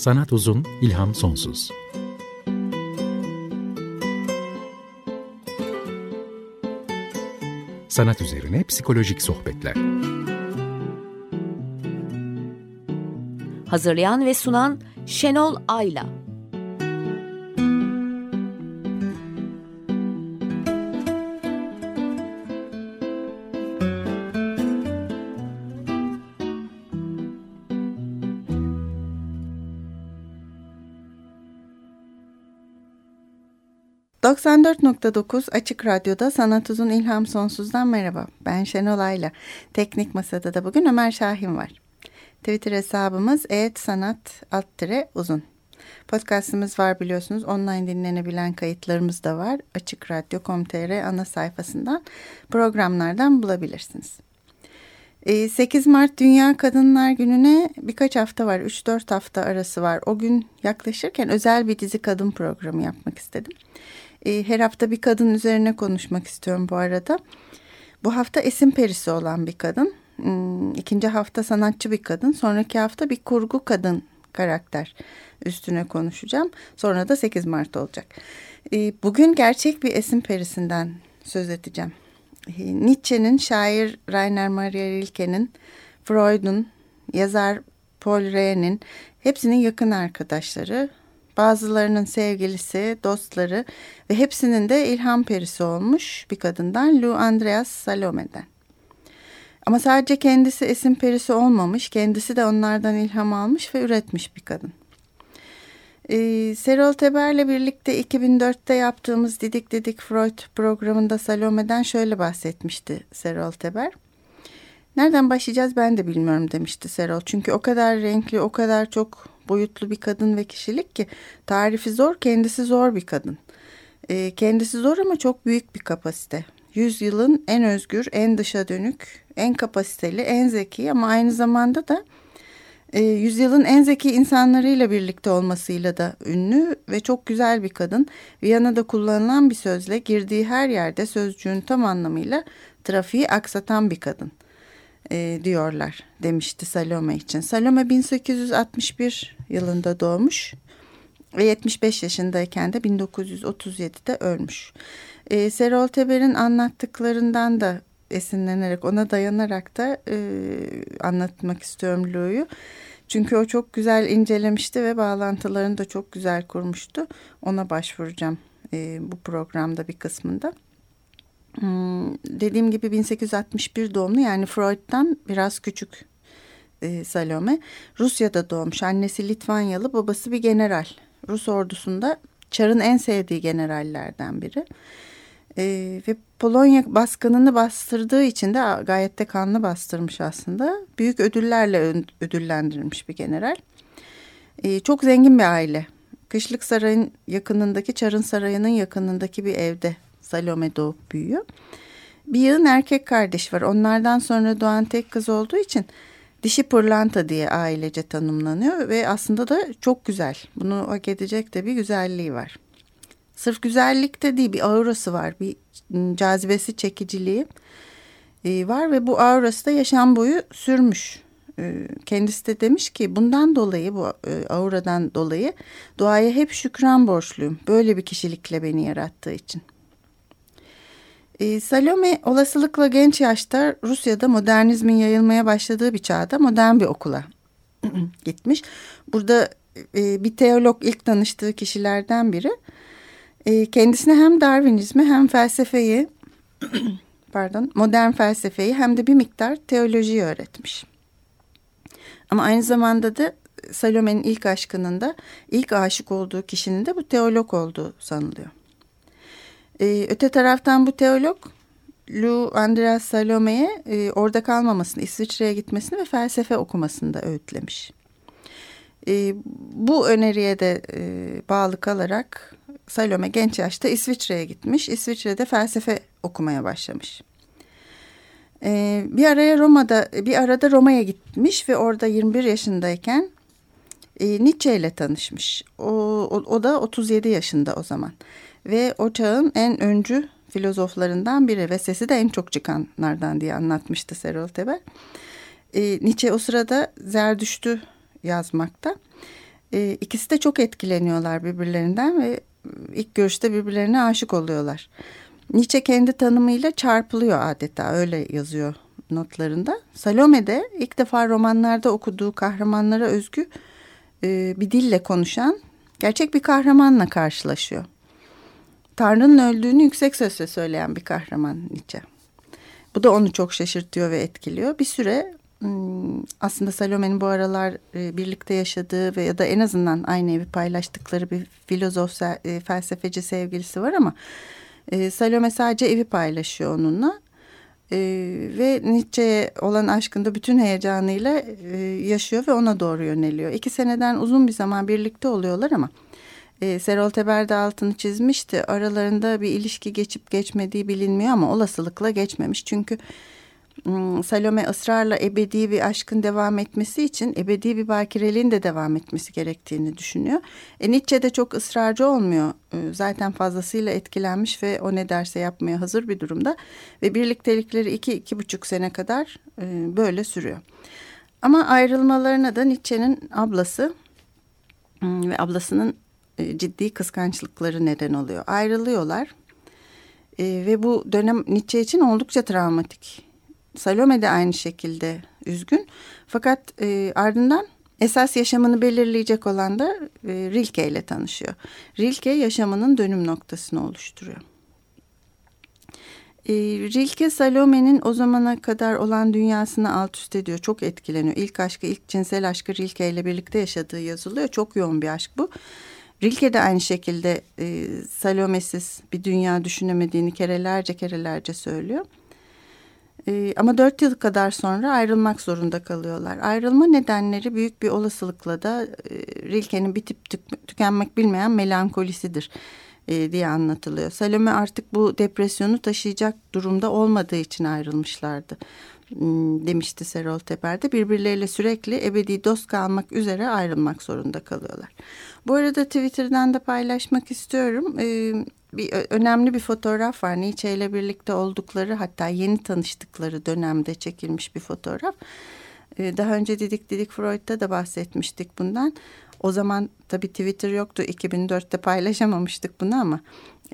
Sanat uzun, ilham sonsuz. Sanat üzerine psikolojik sohbetler. Hazırlayan ve sunan Şenol Ayla. 94.9 Açık Radyo'da Sanat Uzun İlham Sonsuz'dan merhaba. Ben Şenol Ayla. Teknik Masada da bugün Ömer Şahin var. Twitter hesabımız sanat uzun. Podcastımız var biliyorsunuz. Online dinlenebilen kayıtlarımız da var. Açık Radyo.com.tr ana sayfasından programlardan bulabilirsiniz. 8 ee, Mart Dünya Kadınlar Günü'ne birkaç hafta var. 3-4 hafta arası var. O gün yaklaşırken özel bir dizi kadın programı yapmak istedim. E, her hafta bir kadın üzerine konuşmak istiyorum bu arada. Bu hafta esim perisi olan bir kadın. Hmm, ikinci hafta sanatçı bir kadın. Sonraki hafta bir kurgu kadın karakter üstüne konuşacağım. Sonra da 8 Mart olacak. E, bugün gerçek bir esim perisinden söz edeceğim. E, Nietzsche'nin, şair Rainer Maria Rilke'nin, Freud'un, yazar Paul Rehe'nin hepsinin yakın arkadaşları Bazılarının sevgilisi, dostları ve hepsinin de ilham perisi olmuş bir kadından Lou Andreas Salome'den. Ama sadece kendisi esim perisi olmamış, kendisi de onlardan ilham almış ve üretmiş bir kadın. Ee, Serol Teber'le birlikte 2004'te yaptığımız Didik Didik Freud programında Salome'den şöyle bahsetmişti Serol Teber. Nereden başlayacağız ben de bilmiyorum demişti Serol. Çünkü o kadar renkli, o kadar çok boyutlu bir kadın ve kişilik ki tarifi zor, kendisi zor bir kadın. E, kendisi zor ama çok büyük bir kapasite. Yüzyılın en özgür, en dışa dönük, en kapasiteli, en zeki ama aynı zamanda da e, yüzyılın en zeki insanlarıyla birlikte olmasıyla da ünlü ve çok güzel bir kadın. Viyana'da kullanılan bir sözle girdiği her yerde sözcüğün tam anlamıyla trafiği aksatan bir kadın e, diyorlar demişti Salome için. Salome 1861 yılında doğmuş ve 75 yaşındayken de 1937'de ölmüş. E, Serol Teber'in anlattıklarından da esinlenerek ona dayanarak da e, anlatmak istiyorum Lou'yu. Çünkü o çok güzel incelemişti ve bağlantılarını da çok güzel kurmuştu. Ona başvuracağım e, bu programda bir kısmında. Hmm, dediğim gibi 1861 doğumlu yani Freud'dan biraz küçük e, Salome. Rusya'da doğmuş. Annesi Litvanyalı, babası bir general. Rus ordusunda Çar'ın en sevdiği generallerden biri. E, ve Polonya baskınını bastırdığı için de gayet de kanlı bastırmış aslında. Büyük ödüllerle ödüllendirilmiş bir general. E, çok zengin bir aile. Kışlık Saray'ın yakınındaki Çar'ın Sarayı'nın yakınındaki bir evde Salome doğup büyüyor. Bir yığın erkek kardeş var. Onlardan sonra doğan tek kız olduğu için dişi pırlanta diye ailece tanımlanıyor ve aslında da çok güzel. Bunu hak edecek de bir güzelliği var. Sırf güzellik de değil bir aurası var. Bir cazibesi, çekiciliği e, var ve bu aurası da yaşam boyu sürmüş. E, kendisi de demiş ki bundan dolayı bu e, auradan dolayı doğaya hep şükran borçluyum. Böyle bir kişilikle beni yarattığı için. E, Salome olasılıkla genç yaşta Rusya'da modernizmin yayılmaya başladığı bir çağda modern bir okula gitmiş. Burada e, bir teolog ilk tanıştığı kişilerden biri. E, kendisine hem Darwinizmi hem felsefeyi pardon modern felsefeyi hem de bir miktar teolojiyi öğretmiş. Ama aynı zamanda da Salome'nin ilk aşkının da ilk aşık olduğu kişinin de bu teolog olduğu sanılıyor. Ee, öte taraftan bu teolog Lou Andreas Salome'ye e, orada kalmamasını, İsviçre'ye gitmesini ve felsefe okumasını da öğütlemiş. E, bu öneriye de e, bağlı kalarak Salome genç yaşta İsviçre'ye gitmiş. İsviçre'de felsefe okumaya başlamış. E, bir araya Roma'da, bir arada Roma'ya gitmiş ve orada 21 yaşındayken e, Nietzsche ile tanışmış. O, o, o da 37 yaşında o zaman ve o çağın en öncü filozoflarından biri ve sesi de en çok çıkanlardan diye anlatmıştı Serol Teber. E, Nietzsche o sırada Zerdüşt'ü yazmakta. E, ikisi de çok etkileniyorlar birbirlerinden ve ilk görüşte birbirlerine aşık oluyorlar. Nietzsche kendi tanımıyla çarpılıyor adeta öyle yazıyor notlarında. Salome de ilk defa romanlarda okuduğu kahramanlara özgü e, bir dille konuşan gerçek bir kahramanla karşılaşıyor. Tanrı'nın öldüğünü yüksek sesle söyleyen bir kahraman Nietzsche. Bu da onu çok şaşırtıyor ve etkiliyor. Bir süre hmm, aslında Salome'nin bu aralar e, birlikte yaşadığı ve ya da en azından aynı evi paylaştıkları bir filozof, e, felsefeci sevgilisi var ama e, Salome sadece evi paylaşıyor onunla. Ve Nietzsche'ye olan aşkında bütün heyecanıyla yaşıyor ve ona doğru yöneliyor. İki seneden uzun bir zaman birlikte oluyorlar ama e, Serol Teber de altını çizmişti. Aralarında bir ilişki geçip geçmediği bilinmiyor ama olasılıkla geçmemiş. Çünkü hmm, Salome ısrarla ebedi bir aşkın devam etmesi için ebedi bir bakireliğin de devam etmesi gerektiğini düşünüyor. E, Nietzsche de çok ısrarcı olmuyor. E, zaten fazlasıyla etkilenmiş ve o ne derse yapmaya hazır bir durumda. Ve birliktelikleri iki, iki buçuk sene kadar e, böyle sürüyor. Ama ayrılmalarına da Nietzsche'nin ablası hmm, ve ablasının ciddi kıskançlıkları neden oluyor. Ayrılıyorlar e, ve bu dönem Nietzsche için oldukça travmatik. Salome de aynı şekilde üzgün fakat e, ardından esas yaşamını belirleyecek olan da e, Rilke ile tanışıyor. Rilke yaşamının dönüm noktasını oluşturuyor. E, Rilke Salome'nin o zamana kadar olan dünyasını alt üst ediyor. Çok etkileniyor. İlk aşkı, ilk cinsel aşkı Rilke ile birlikte yaşadığı yazılıyor. Çok yoğun bir aşk bu. Rilke de aynı şekilde e, Salome'siz bir dünya düşünemediğini kerelerce kerelerce söylüyor. E, ama dört yıl kadar sonra ayrılmak zorunda kalıyorlar. Ayrılma nedenleri büyük bir olasılıkla da e, Rilke'nin bitip tük, tükenmek bilmeyen melankolisidir e, diye anlatılıyor. Salome artık bu depresyonu taşıyacak durumda olmadığı için ayrılmışlardı. Hmm, demişti Serol Teper'de. Birbirleriyle sürekli ebedi dost kalmak üzere ayrılmak zorunda kalıyorlar. Bu arada Twitter'dan da paylaşmak istiyorum. Ee, bir önemli bir fotoğraf var. Nietzsche ile birlikte oldukları hatta yeni tanıştıkları dönemde çekilmiş bir fotoğraf. Ee, daha önce Didik Didik Freud'da da bahsetmiştik bundan. O zaman tabii Twitter yoktu. 2004'te paylaşamamıştık bunu ama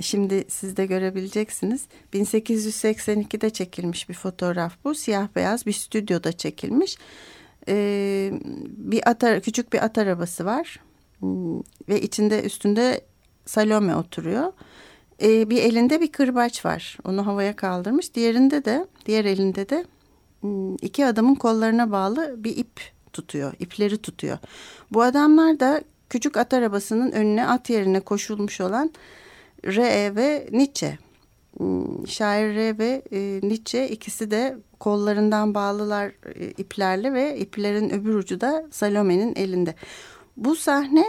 Şimdi siz de görebileceksiniz. 1882'de çekilmiş bir fotoğraf bu. Siyah beyaz bir stüdyoda çekilmiş. Ee, bir at, küçük bir at arabası var. Hmm, ve içinde üstünde Salome oturuyor. Ee, bir elinde bir kırbaç var. Onu havaya kaldırmış. Diğerinde de, diğer elinde de hmm, iki adamın kollarına bağlı bir ip tutuyor. İpleri tutuyor. Bu adamlar da küçük at arabasının önüne at yerine koşulmuş olan Re ve Nietzsche. Hmm, şair Re ve e, Nietzsche ikisi de kollarından bağlılar e, iplerle ve iplerin öbür ucu da Salome'nin elinde. Bu sahne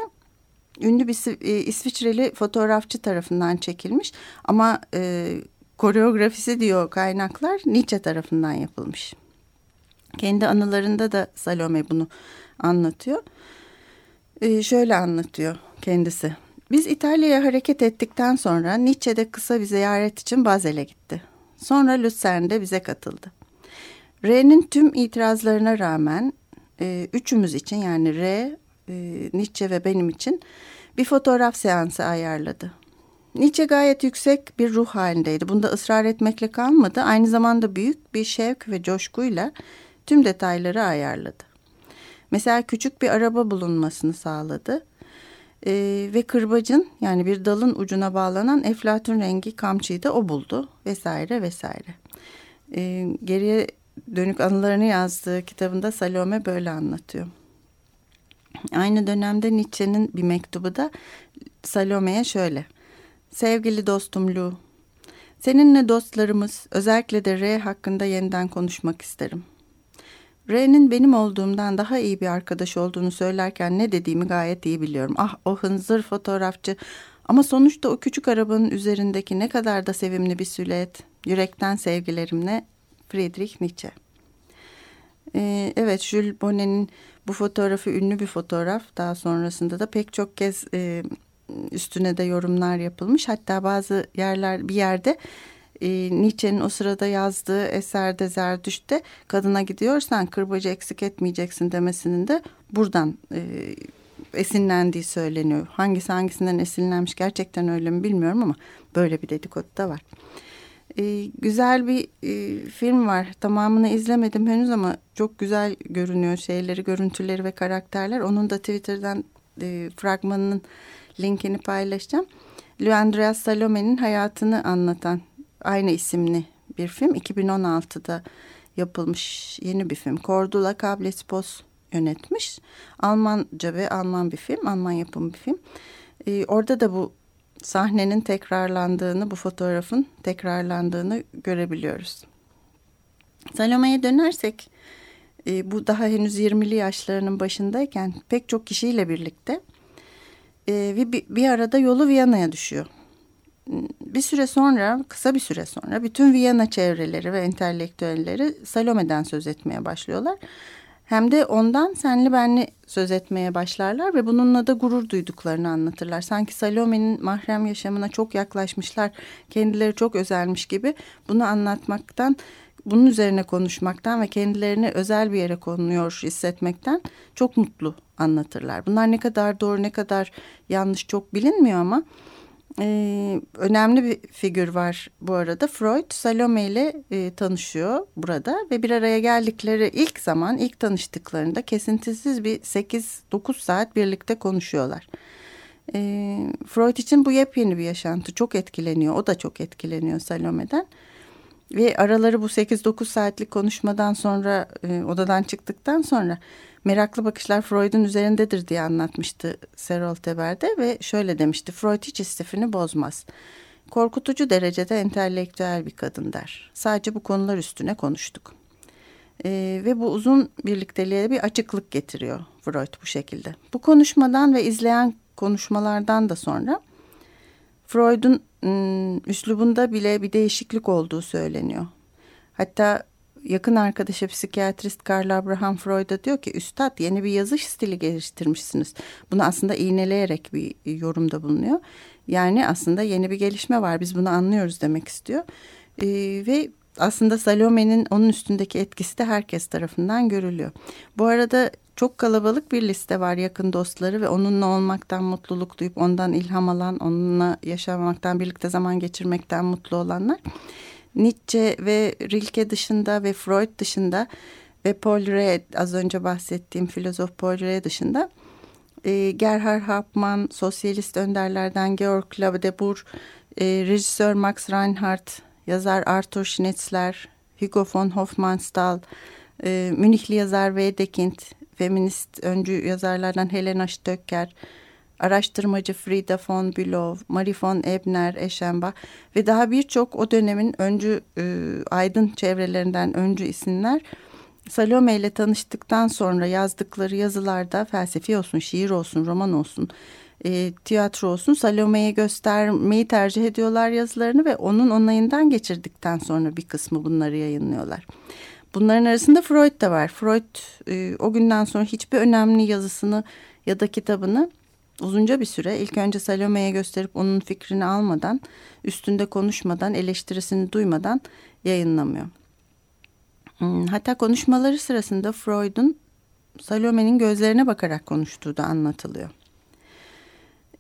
ünlü bir e, İsviçreli fotoğrafçı tarafından çekilmiş ama e, koreografisi diyor kaynaklar Nietzsche tarafından yapılmış. Kendi anılarında da Salome bunu anlatıyor. E, şöyle anlatıyor kendisi. Biz İtalya'ya hareket ettikten sonra Nietzsche'de kısa bir ziyaret için Bazel'e gitti. Sonra Luzern'de bize katıldı. R'nin tüm itirazlarına rağmen e, üçümüz için yani R, e, Nietzsche ve benim için bir fotoğraf seansı ayarladı. Nietzsche gayet yüksek bir ruh halindeydi. Bunda ısrar etmekle kalmadı. Aynı zamanda büyük bir şevk ve coşkuyla tüm detayları ayarladı. Mesela küçük bir araba bulunmasını sağladı e, ve kırbacın yani bir dalın ucuna bağlanan eflatun rengi kamçıyı da o buldu vesaire vesaire. E, geriye dönük anılarını yazdığı kitabında Salome böyle anlatıyor. Aynı dönemde Nietzsche'nin bir mektubu da Salome'ye şöyle. Sevgili dostum Lu, seninle dostlarımız özellikle de R hakkında yeniden konuşmak isterim.'' R'nin benim olduğumdan daha iyi bir arkadaş olduğunu söylerken ne dediğimi gayet iyi biliyorum. Ah o hınzır fotoğrafçı. Ama sonuçta o küçük arabanın üzerindeki ne kadar da sevimli bir silüet. Yürekten sevgilerimle Friedrich Nietzsche. Ee, evet Jules Bonnet'in bu fotoğrafı ünlü bir fotoğraf. Daha sonrasında da pek çok kez e, üstüne de yorumlar yapılmış. Hatta bazı yerler bir yerde e, Nietzsche'nin o sırada yazdığı eserde Zerdüşt'te kadına gidiyorsan kırbacı eksik etmeyeceksin demesinin de buradan e, esinlendiği söyleniyor. Hangisi hangisinden esinlenmiş gerçekten öyle mi bilmiyorum ama böyle bir dedikodu da var. E, güzel bir e, film var. Tamamını izlemedim henüz ama çok güzel görünüyor şeyleri, görüntüleri ve karakterler. Onun da Twitter'dan e, fragmanının linkini paylaşacağım. Luandreas Salome'nin hayatını anlatan aynı isimli bir film. 2016'da yapılmış yeni bir film. Cordula Kablespos yönetmiş. Almanca ve Alman bir film, Alman yapımı bir film. Ee, orada da bu sahnenin tekrarlandığını, bu fotoğrafın tekrarlandığını görebiliyoruz. Salome'ye dönersek, e, bu daha henüz 20'li yaşlarının başındayken pek çok kişiyle birlikte e, bir, bir arada yolu Viyana'ya düşüyor. Bir süre sonra, kısa bir süre sonra bütün Viyana çevreleri ve entelektüelleri Salome'den söz etmeye başlıyorlar. Hem de ondan senli benli söz etmeye başlarlar ve bununla da gurur duyduklarını anlatırlar. Sanki Salome'nin mahrem yaşamına çok yaklaşmışlar, kendileri çok özelmiş gibi bunu anlatmaktan, bunun üzerine konuşmaktan ve kendilerini özel bir yere konuyor hissetmekten çok mutlu anlatırlar. Bunlar ne kadar doğru ne kadar yanlış çok bilinmiyor ama e, önemli bir figür var bu arada. Freud Salome ile e, tanışıyor burada ve bir araya geldikleri ilk zaman ilk tanıştıklarında kesintisiz bir 8-9 saat birlikte konuşuyorlar. E, Freud için bu yepyeni bir yaşantı. Çok etkileniyor. O da çok etkileniyor Salome'den. Ve araları bu 8-9 saatlik konuşmadan sonra e, odadan çıktıktan sonra meraklı bakışlar Freud'un üzerindedir diye anlatmıştı Serol Teber'de ve şöyle demişti. Freud hiç istifini bozmaz. Korkutucu derecede entelektüel bir kadın der. Sadece bu konular üstüne konuştuk. Ee, ve bu uzun birlikteliğe bir açıklık getiriyor Freud bu şekilde. Bu konuşmadan ve izleyen konuşmalardan da sonra Freud'un ıı, üslubunda bile bir değişiklik olduğu söyleniyor. Hatta yakın arkadaşı psikiyatrist Karl Abraham Freud'a diyor ki üstad yeni bir yazış stili geliştirmişsiniz. Bunu aslında iğneleyerek bir yorumda bulunuyor. Yani aslında yeni bir gelişme var biz bunu anlıyoruz demek istiyor. Ee, ve aslında Salome'nin onun üstündeki etkisi de herkes tarafından görülüyor. Bu arada çok kalabalık bir liste var yakın dostları ve onunla olmaktan mutluluk duyup ondan ilham alan, onunla yaşamaktan, birlikte zaman geçirmekten mutlu olanlar. Nietzsche ve Rilke dışında ve Freud dışında ve Paul Red az önce bahsettiğim filozof Paul Red dışında e, Gerhard Hauptmann, sosyalist önderlerden Georg Lavdebur, e, rejisör Max Reinhardt, yazar Arthur Schnitzler, Hugo von Hofmannsthal, e, Münihli yazar Wedekind, feminist öncü yazarlardan Helena Stöcker, araştırmacı Frida von Bülow, Marie von Ebner, Eschenbach ve daha birçok o dönemin öncü e, aydın çevrelerinden öncü isimler Salome ile tanıştıktan sonra yazdıkları yazılarda felsefi olsun, şiir olsun, roman olsun, e, tiyatro olsun Salome'ye göstermeyi tercih ediyorlar yazılarını ve onun onayından geçirdikten sonra bir kısmı bunları yayınlıyorlar. Bunların arasında Freud da var. Freud e, o günden sonra hiçbir önemli yazısını ya da kitabını uzunca bir süre ilk önce Salome'ye gösterip onun fikrini almadan, üstünde konuşmadan, eleştirisini duymadan yayınlamıyor. Hmm, hatta konuşmaları sırasında Freud'un Salome'nin gözlerine bakarak konuştuğu da anlatılıyor.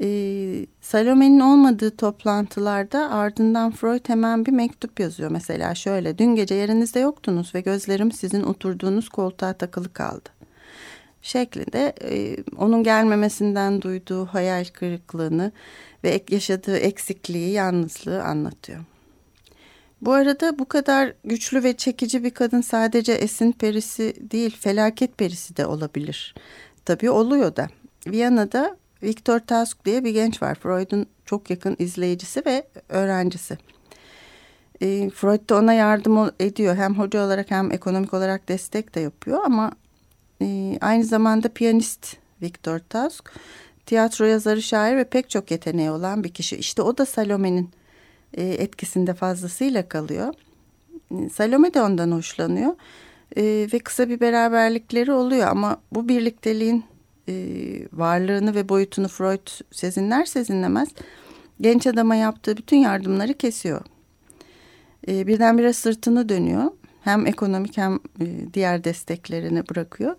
Ee, Salome'nin olmadığı toplantılarda ardından Freud hemen bir mektup yazıyor. Mesela şöyle, dün gece yerinizde yoktunuz ve gözlerim sizin oturduğunuz koltuğa takılı kaldı şeklinde e, onun gelmemesinden duyduğu hayal kırıklığını ve yaşadığı eksikliği, yalnızlığı anlatıyor. Bu arada bu kadar güçlü ve çekici bir kadın sadece esin perisi değil, felaket perisi de olabilir. Tabii oluyor da. Viyana'da Viktor Tusk diye bir genç var. Freud'un çok yakın izleyicisi ve öğrencisi. E, Freud da ona yardım ediyor. Hem hoca olarak hem ekonomik olarak destek de yapıyor ama e, aynı zamanda piyanist Viktor Tusk, tiyatro yazarı, şair ve pek çok yeteneği olan bir kişi. İşte o da Salome'nin e, etkisinde fazlasıyla kalıyor. E, Salome de ondan hoşlanıyor e, ve kısa bir beraberlikleri oluyor ama bu birlikteliğin e, varlığını ve boyutunu Freud sezinler sezinlemez genç adama yaptığı bütün yardımları kesiyor. E, birdenbire sırtını dönüyor hem ekonomik hem e, diğer desteklerini bırakıyor.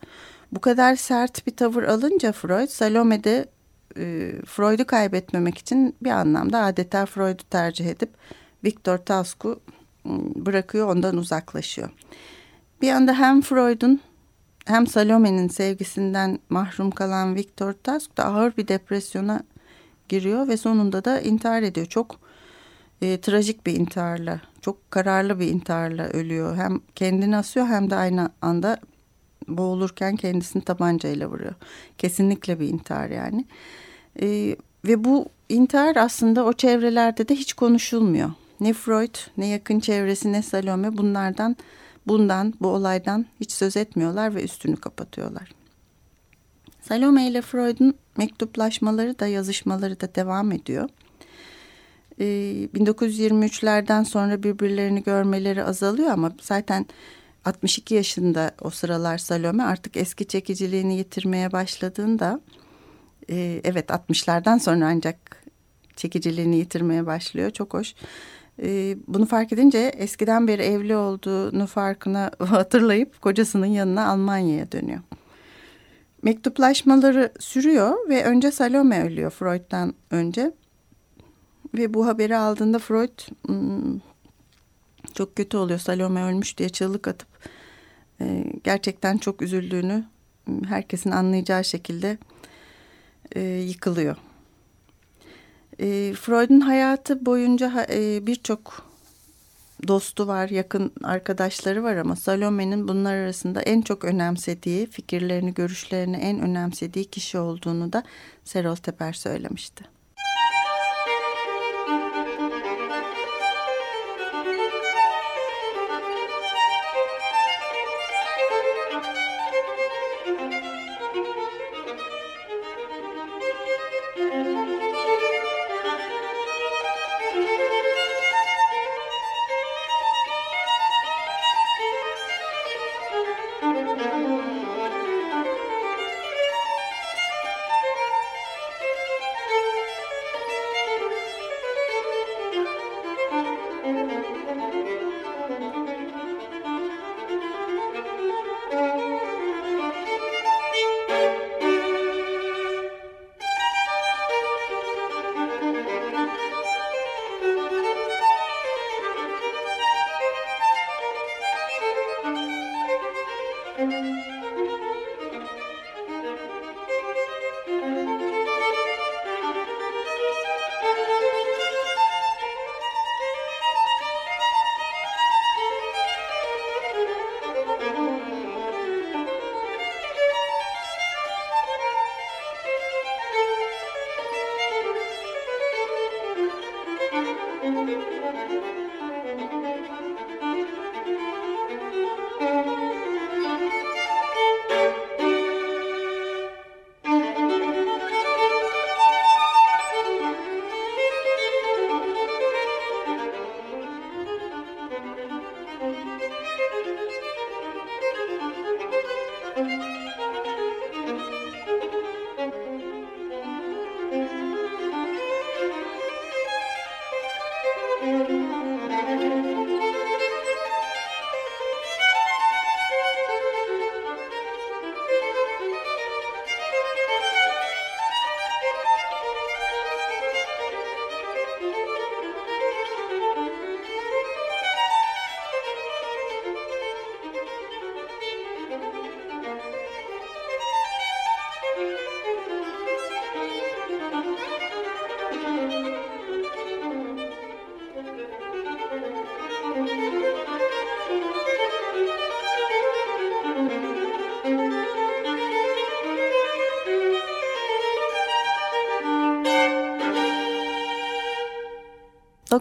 Bu kadar sert bir tavır alınca Freud, Salome'de e, Freud'u kaybetmemek için bir anlamda adeta Freud'u tercih edip Viktor Tasku bırakıyor, ondan uzaklaşıyor. Bir anda hem Freud'un hem Salome'nin sevgisinden mahrum kalan Viktor Task da ağır bir depresyona giriyor ve sonunda da intihar ediyor. Çok e, trajik bir intiharla, çok kararlı bir intiharla ölüyor. Hem kendini asıyor hem de aynı anda boğulurken kendisini tabancayla vuruyor. Kesinlikle bir intihar yani. E, ve bu intihar aslında o çevrelerde de hiç konuşulmuyor. Ne Freud, ne yakın çevresi, ne Salome bunlardan, bundan, bu olaydan hiç söz etmiyorlar ve üstünü kapatıyorlar. Salome ile Freud'un mektuplaşmaları da yazışmaları da devam ediyor. 1923'lerden ee, sonra birbirlerini görmeleri azalıyor ama zaten 62 yaşında o sıralar Salome artık eski çekiciliğini yitirmeye başladığında e, evet 60'lardan sonra ancak çekiciliğini yitirmeye başlıyor. Çok hoş. E, bunu fark edince eskiden beri evli olduğunu farkına hatırlayıp kocasının yanına Almanya'ya dönüyor. Mektuplaşmaları sürüyor ve önce Salome ölüyor Freud'dan önce. Ve bu haberi aldığında Freud hmm, çok kötü oluyor Salome ölmüş diye çığlık atıp e, gerçekten çok üzüldüğünü hmm, herkesin anlayacağı şekilde e, yıkılıyor. E, Freud'un hayatı boyunca birçok dostu var, yakın arkadaşları var ama Salome'nin bunlar arasında en çok önemsediği, fikirlerini, görüşlerini en önemsediği kişi olduğunu da Serol Teper söylemişti.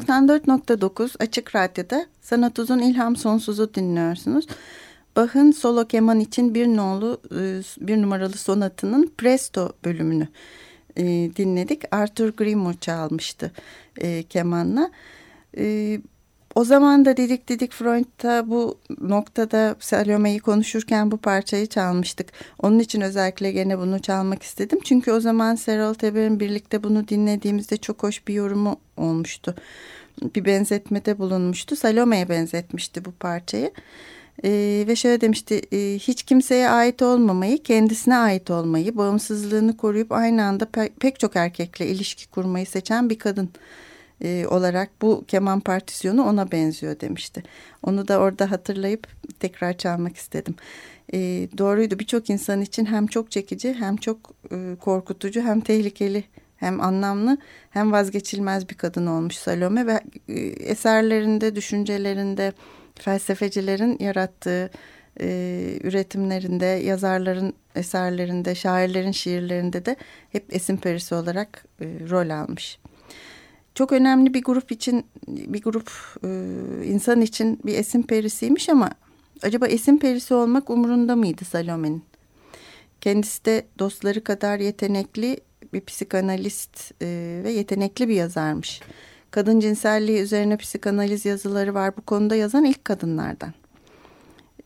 94.9 Açık Radyo'da Sanat Uzun İlham Sonsuz'u dinliyorsunuz. Bach'ın solo keman için bir nolu e, bir numaralı sonatının Presto bölümünü e, dinledik. Arthur Grimur çalmıştı e, kemanla. O zaman da dedik dedik Freud'da bu noktada Salome'yi konuşurken bu parçayı çalmıştık. Onun için özellikle gene bunu çalmak istedim. Çünkü o zaman Serol Teber'in birlikte bunu dinlediğimizde çok hoş bir yorumu olmuştu. Bir benzetmede bulunmuştu. Salome'ye benzetmişti bu parçayı. E, ve şöyle demişti e, hiç kimseye ait olmamayı kendisine ait olmayı bağımsızlığını koruyup aynı anda pe pek çok erkekle ilişki kurmayı seçen bir kadın e, olarak bu keman partisyonu ona benziyor demişti. Onu da orada hatırlayıp tekrar çalmak istedim. E, doğruydu birçok insan için hem çok çekici hem çok e, korkutucu hem tehlikeli hem anlamlı hem vazgeçilmez bir kadın olmuş Salome ve e, eserlerinde, düşüncelerinde, felsefecilerin yarattığı e, üretimlerinde, yazarların eserlerinde, şairlerin şiirlerinde de hep esin perisi olarak e, rol almış. Çok önemli bir grup için, bir grup e, insan için bir esin perisiymiş ama acaba esin perisi olmak umurunda mıydı Salome'nin? Kendisi de dostları kadar yetenekli bir psikanalist e, ve yetenekli bir yazarmış. Kadın cinselliği üzerine psikanaliz yazıları var. Bu konuda yazan ilk kadınlardan.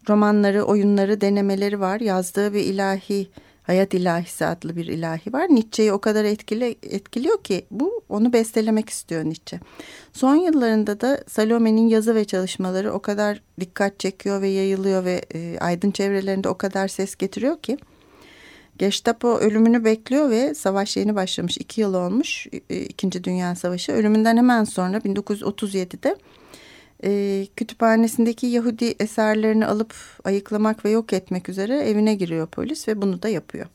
Romanları, oyunları, denemeleri var. Yazdığı bir ilahi, Hayat İlahisi adlı bir ilahi var. Nietzsche'yi o kadar etkili, etkiliyor ki bu onu bestelemek istiyor Nietzsche. Son yıllarında da Salome'nin yazı ve çalışmaları o kadar dikkat çekiyor ve yayılıyor ve e, aydın çevrelerinde o kadar ses getiriyor ki Gestapo ölümünü bekliyor ve savaş yeni başlamış. iki yıl olmuş e, İkinci Dünya Savaşı. Ölümünden hemen sonra 1937'de e, kütüphanesindeki Yahudi eserlerini alıp ayıklamak ve yok etmek üzere evine giriyor polis ve bunu da yapıyor.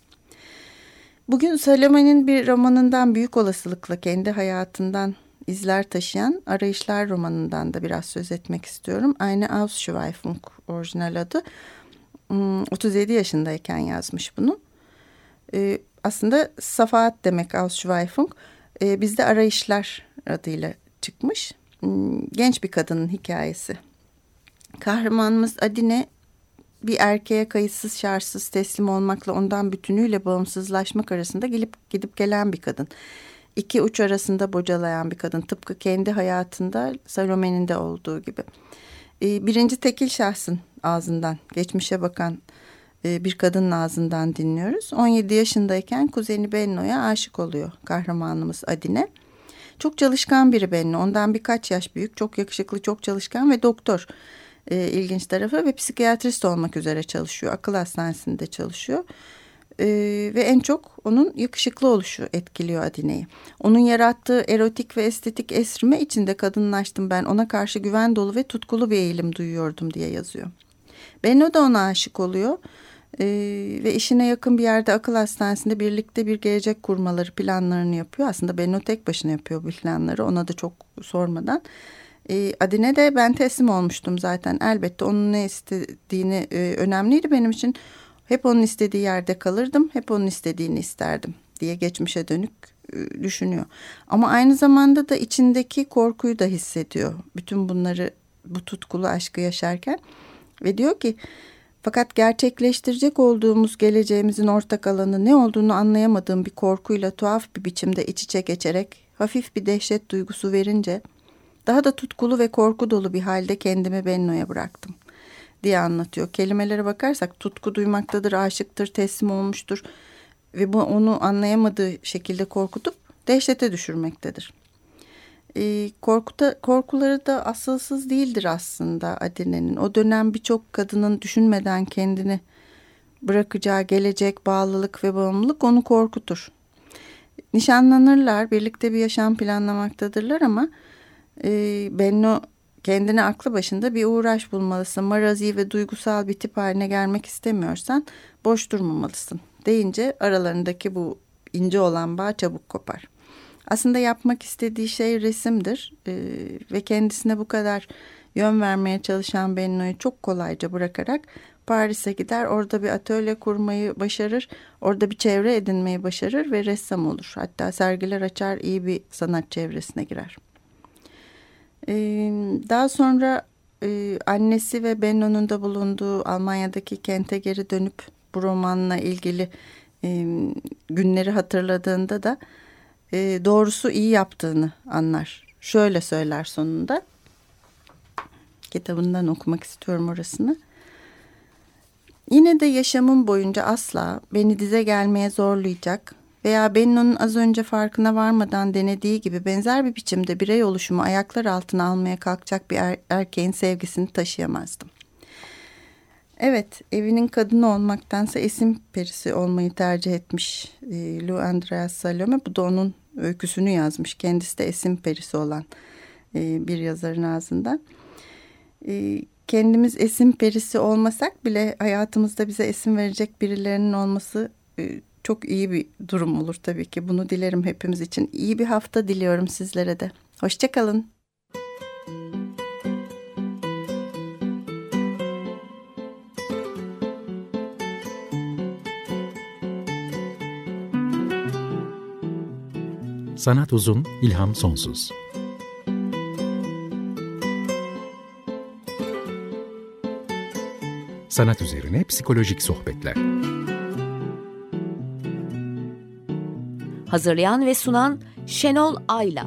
Bugün Salome'nin bir romanından büyük olasılıkla kendi hayatından izler taşıyan Arayışlar romanından da biraz söz etmek istiyorum. Aynı Ausschweifung orijinal adı. 37 hmm, yaşındayken yazmış bunu e, aslında safahat demek Ausschweifung. E, bizde arayışlar adıyla çıkmış. Hmm, genç bir kadının hikayesi. Kahramanımız Adine bir erkeğe kayıtsız şartsız teslim olmakla ondan bütünüyle bağımsızlaşmak arasında gelip gidip gelen bir kadın. İki uç arasında bocalayan bir kadın tıpkı kendi hayatında Salome'nin de olduğu gibi. Ee, birinci tekil şahsın ağzından geçmişe bakan e, bir kadının ağzından dinliyoruz. 17 yaşındayken kuzeni Benno'ya aşık oluyor kahramanımız Adine. Çok çalışkan biri Benno. Ondan birkaç yaş büyük, çok yakışıklı, çok çalışkan ve doktor. E, ilginç tarafı ve psikiyatrist olmak üzere çalışıyor. Akıl hastanesinde çalışıyor. E, ve en çok onun yakışıklı oluşu etkiliyor Adine'yi. Onun yarattığı erotik ve estetik esrime içinde kadınlaştım ben. Ona karşı güven dolu ve tutkulu bir eğilim duyuyordum diye yazıyor. Benno da ona aşık oluyor. Ee, ve işine yakın bir yerde akıl hastanesinde birlikte bir gelecek kurmaları planlarını yapıyor. Aslında Benno tek başına yapıyor bu planları ona da çok sormadan. Ee, Adine de ben teslim olmuştum zaten elbette onun ne istediğini e, önemliydi benim için. Hep onun istediği yerde kalırdım hep onun istediğini isterdim diye geçmişe dönük e, düşünüyor. Ama aynı zamanda da içindeki korkuyu da hissediyor. Bütün bunları bu tutkulu aşkı yaşarken ve diyor ki fakat gerçekleştirecek olduğumuz geleceğimizin ortak alanı ne olduğunu anlayamadığım bir korkuyla tuhaf bir biçimde iç içe geçerek hafif bir dehşet duygusu verince daha da tutkulu ve korku dolu bir halde kendimi Benno'ya bıraktım diye anlatıyor. Kelimelere bakarsak tutku duymaktadır, aşıktır, teslim olmuştur ve bu onu anlayamadığı şekilde korkutup dehşete düşürmektedir e, korkuta, korkuları da asılsız değildir aslında Adine'nin. O dönem birçok kadının düşünmeden kendini bırakacağı gelecek, bağlılık ve bağımlılık onu korkutur. Nişanlanırlar, birlikte bir yaşam planlamaktadırlar ama e, Benno kendine aklı başında bir uğraş bulmalısın. Marazi ve duygusal bir tip haline gelmek istemiyorsan boş durmamalısın deyince aralarındaki bu ince olan bağ çabuk kopar. Aslında yapmak istediği şey resimdir ee, ve kendisine bu kadar yön vermeye çalışan Benno'yu çok kolayca bırakarak Paris'e gider. Orada bir atölye kurmayı başarır. Orada bir çevre edinmeyi başarır ve ressam olur. Hatta sergiler açar iyi bir sanat çevresine girer. Ee, daha sonra e, annesi ve Benno'nun da bulunduğu Almanya'daki kente geri dönüp bu romanla ilgili e, günleri hatırladığında da e, doğrusu iyi yaptığını anlar. Şöyle söyler sonunda. Kitabından okumak istiyorum orasını. Yine de yaşamım boyunca asla beni dize gelmeye zorlayacak veya Benno'nun az önce farkına varmadan denediği gibi benzer bir biçimde birey oluşumu ayaklar altına almaya kalkacak bir er erkeğin sevgisini taşıyamazdım. Evet, evinin kadını olmaktansa esim perisi olmayı tercih etmiş e, Lou Andreas Salome. Bu da onun öyküsünü yazmış. Kendisi de esim perisi olan e, bir yazarın ağzından. E, kendimiz esim perisi olmasak bile hayatımızda bize esim verecek birilerinin olması e, çok iyi bir durum olur tabii ki. Bunu dilerim hepimiz için. İyi bir hafta diliyorum sizlere de. Hoşçakalın. Sanat uzun, ilham sonsuz. Sanat üzerine psikolojik sohbetler. Hazırlayan ve sunan Şenol Ayla.